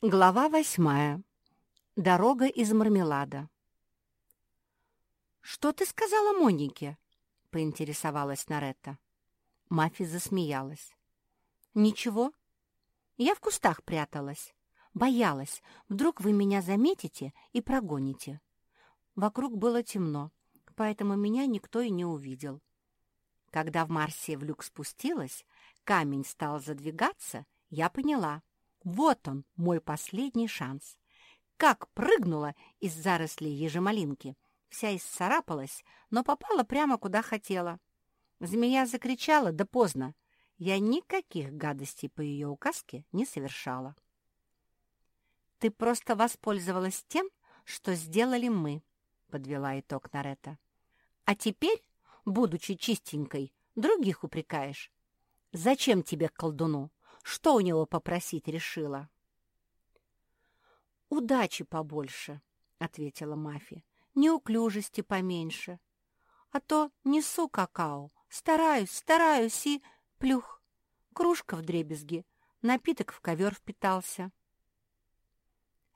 Глава восьмая. Дорога из мармелада. «Что ты сказала Монике?» — поинтересовалась Наретта. Мафи засмеялась. «Ничего. Я в кустах пряталась. Боялась, вдруг вы меня заметите и прогоните. Вокруг было темно, поэтому меня никто и не увидел. Когда в Марсе в люк спустилась, камень стал задвигаться, я поняла — вот он, мой последний шанс. Как прыгнула из зарослей ежемалинки. Вся исцарапалась, но попала прямо куда хотела. Змея закричала, да поздно. Я никаких гадостей по ее указке не совершала. «Ты просто воспользовалась тем, что сделали мы», — подвела итог Нарета. «А теперь, будучи чистенькой, других упрекаешь. Зачем тебе колдуну? Что у него попросить решила?» «Удачи побольше», — ответила Мафи. «Неуклюжести поменьше. А то несу какао, стараюсь, стараюсь и... Плюх! Кружка в дребезги, напиток в ковер впитался».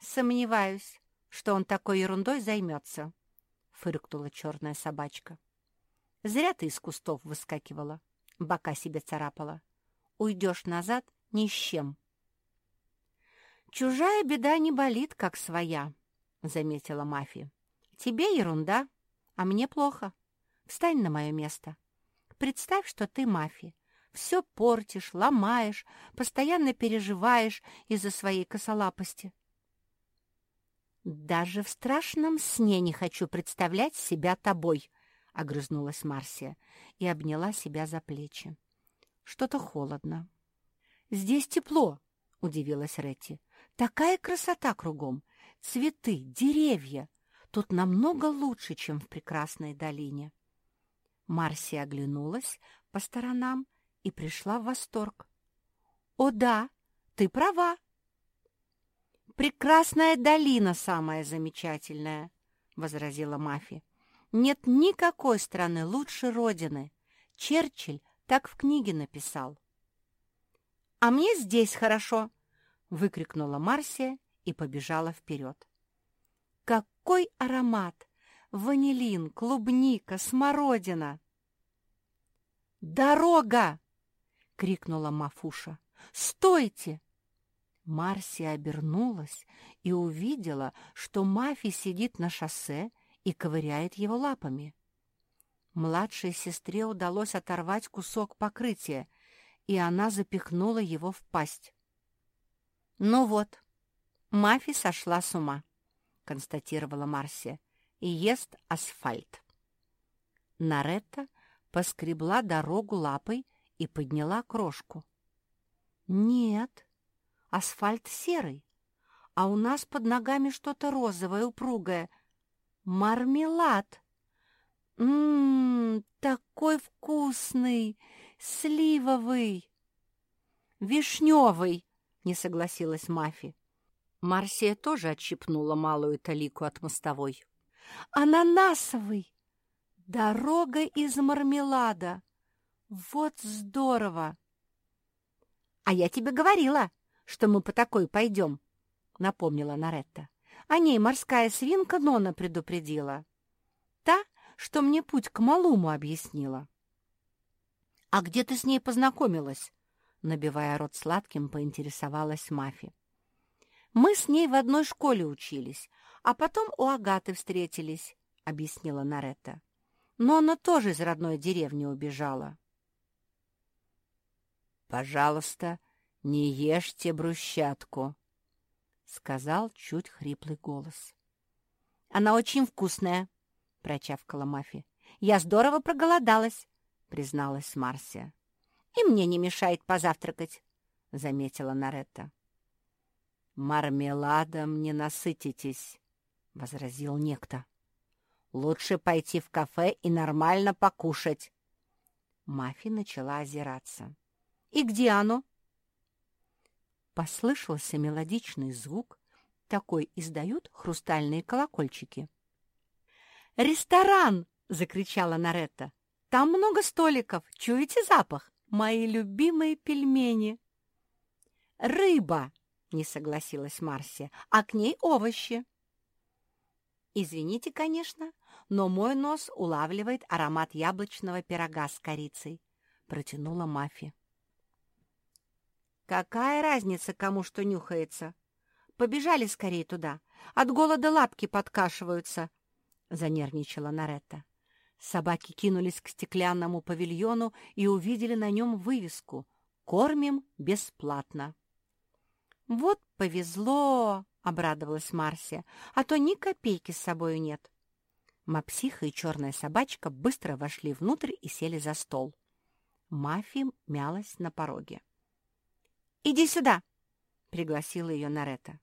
«Сомневаюсь, что он такой ерундой займется», — фыркнула черная собачка. «Зря ты из кустов выскакивала, бока себе царапала. Уйдешь назад ни с чем. «Чужая беда не болит, как своя», — заметила Мафи. «Тебе ерунда, а мне плохо. Встань на мое место. Представь, что ты Мафи. Все портишь, ломаешь, постоянно переживаешь из-за своей косолапости». «Даже в страшном сне не хочу представлять себя тобой», — огрызнулась Марсия и обняла себя за плечи. «Что-то холодно». «Здесь тепло», — удивилась Ретти. «Такая красота кругом! Цветы, деревья! Тут намного лучше, чем в прекрасной долине». Марси оглянулась по сторонам и пришла в восторг. «О да, ты права!» «Прекрасная долина самая замечательная», — возразила Мафи. «Нет никакой страны лучше Родины. Черчилль так в книге написал». «А мне здесь хорошо!» — выкрикнула Марсия и побежала вперед. «Какой аромат! Ванилин, клубника, смородина!» «Дорога!» — крикнула Мафуша. «Стойте!» Марсия обернулась и увидела, что Мафи сидит на шоссе и ковыряет его лапами. Младшей сестре удалось оторвать кусок покрытия — и она запихнула его в пасть. «Ну вот, Мафи сошла с ума», — констатировала Марсия, — «и ест асфальт». Наретта поскребла дорогу лапой и подняла крошку. «Нет, асфальт серый, а у нас под ногами что-то розовое, упругое. Мармелад! Ммм, такой вкусный! «Сливовый!» «Вишневый!» — не согласилась Мафи. Марсия тоже отщипнула малую талику от мостовой. «Ананасовый! Дорога из мармелада! Вот здорово!» «А я тебе говорила, что мы по такой пойдем», — напомнила Наретта. О ней морская свинка Нона предупредила. Та, что мне путь к малому объяснила. «А где ты с ней познакомилась?» Набивая рот сладким, поинтересовалась Мафи. «Мы с ней в одной школе учились, а потом у Агаты встретились», — объяснила Наретта. «Но она тоже из родной деревни убежала». «Пожалуйста, не ешьте брусчатку», — сказал чуть хриплый голос. «Она очень вкусная», — прочавкала Мафи. «Я здорово проголодалась призналась Марсия. «И мне не мешает позавтракать», — заметила Наретта. «Мармеладом не насытитесь», — возразил некто. «Лучше пойти в кафе и нормально покушать». Мафи начала озираться. «И где оно?» Послышался мелодичный звук, такой издают хрустальные колокольчики. «Ресторан!» — закричала Наретта. Там много столиков. Чуете запах? Мои любимые пельмени. Рыба, не согласилась Марсия, а к ней овощи. Извините, конечно, но мой нос улавливает аромат яблочного пирога с корицей, протянула Мафи. Какая разница, кому что нюхается? Побежали скорее туда. От голода лапки подкашиваются, занервничала Наретта. Собаки кинулись к стеклянному павильону и увидели на нем вывеску «Кормим бесплатно». «Вот повезло!» — обрадовалась Марсия, «а то ни копейки с собою нет». Мапсиха и черная собачка быстро вошли внутрь и сели за стол. Мафи мялась на пороге. «Иди сюда!» — пригласила ее Нарета.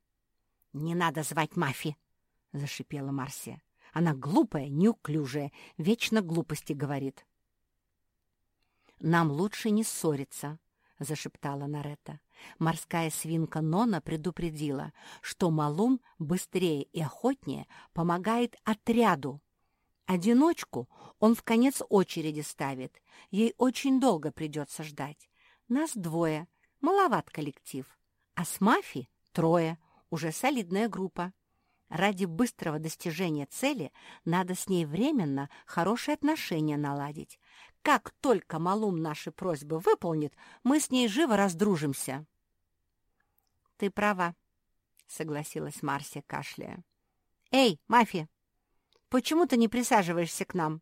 «Не надо звать Мафи!» — зашипела Марсия. «Она глупая, неуклюжая, вечно глупости говорит». «Нам лучше не ссориться», — зашептала Нарета. Морская свинка Нона предупредила, что Малум быстрее и охотнее помогает отряду. Одиночку он в конец очереди ставит. Ей очень долго придется ждать. Нас двое, маловат коллектив. А с Мафи трое, уже солидная группа. Ради быстрого достижения цели надо с ней временно хорошие отношения наладить. Как только Малум наши просьбы выполнит, мы с ней живо раздружимся. «Ты права», — согласилась Марсия, кашляя. «Эй, Мафи, почему ты не присаживаешься к нам?»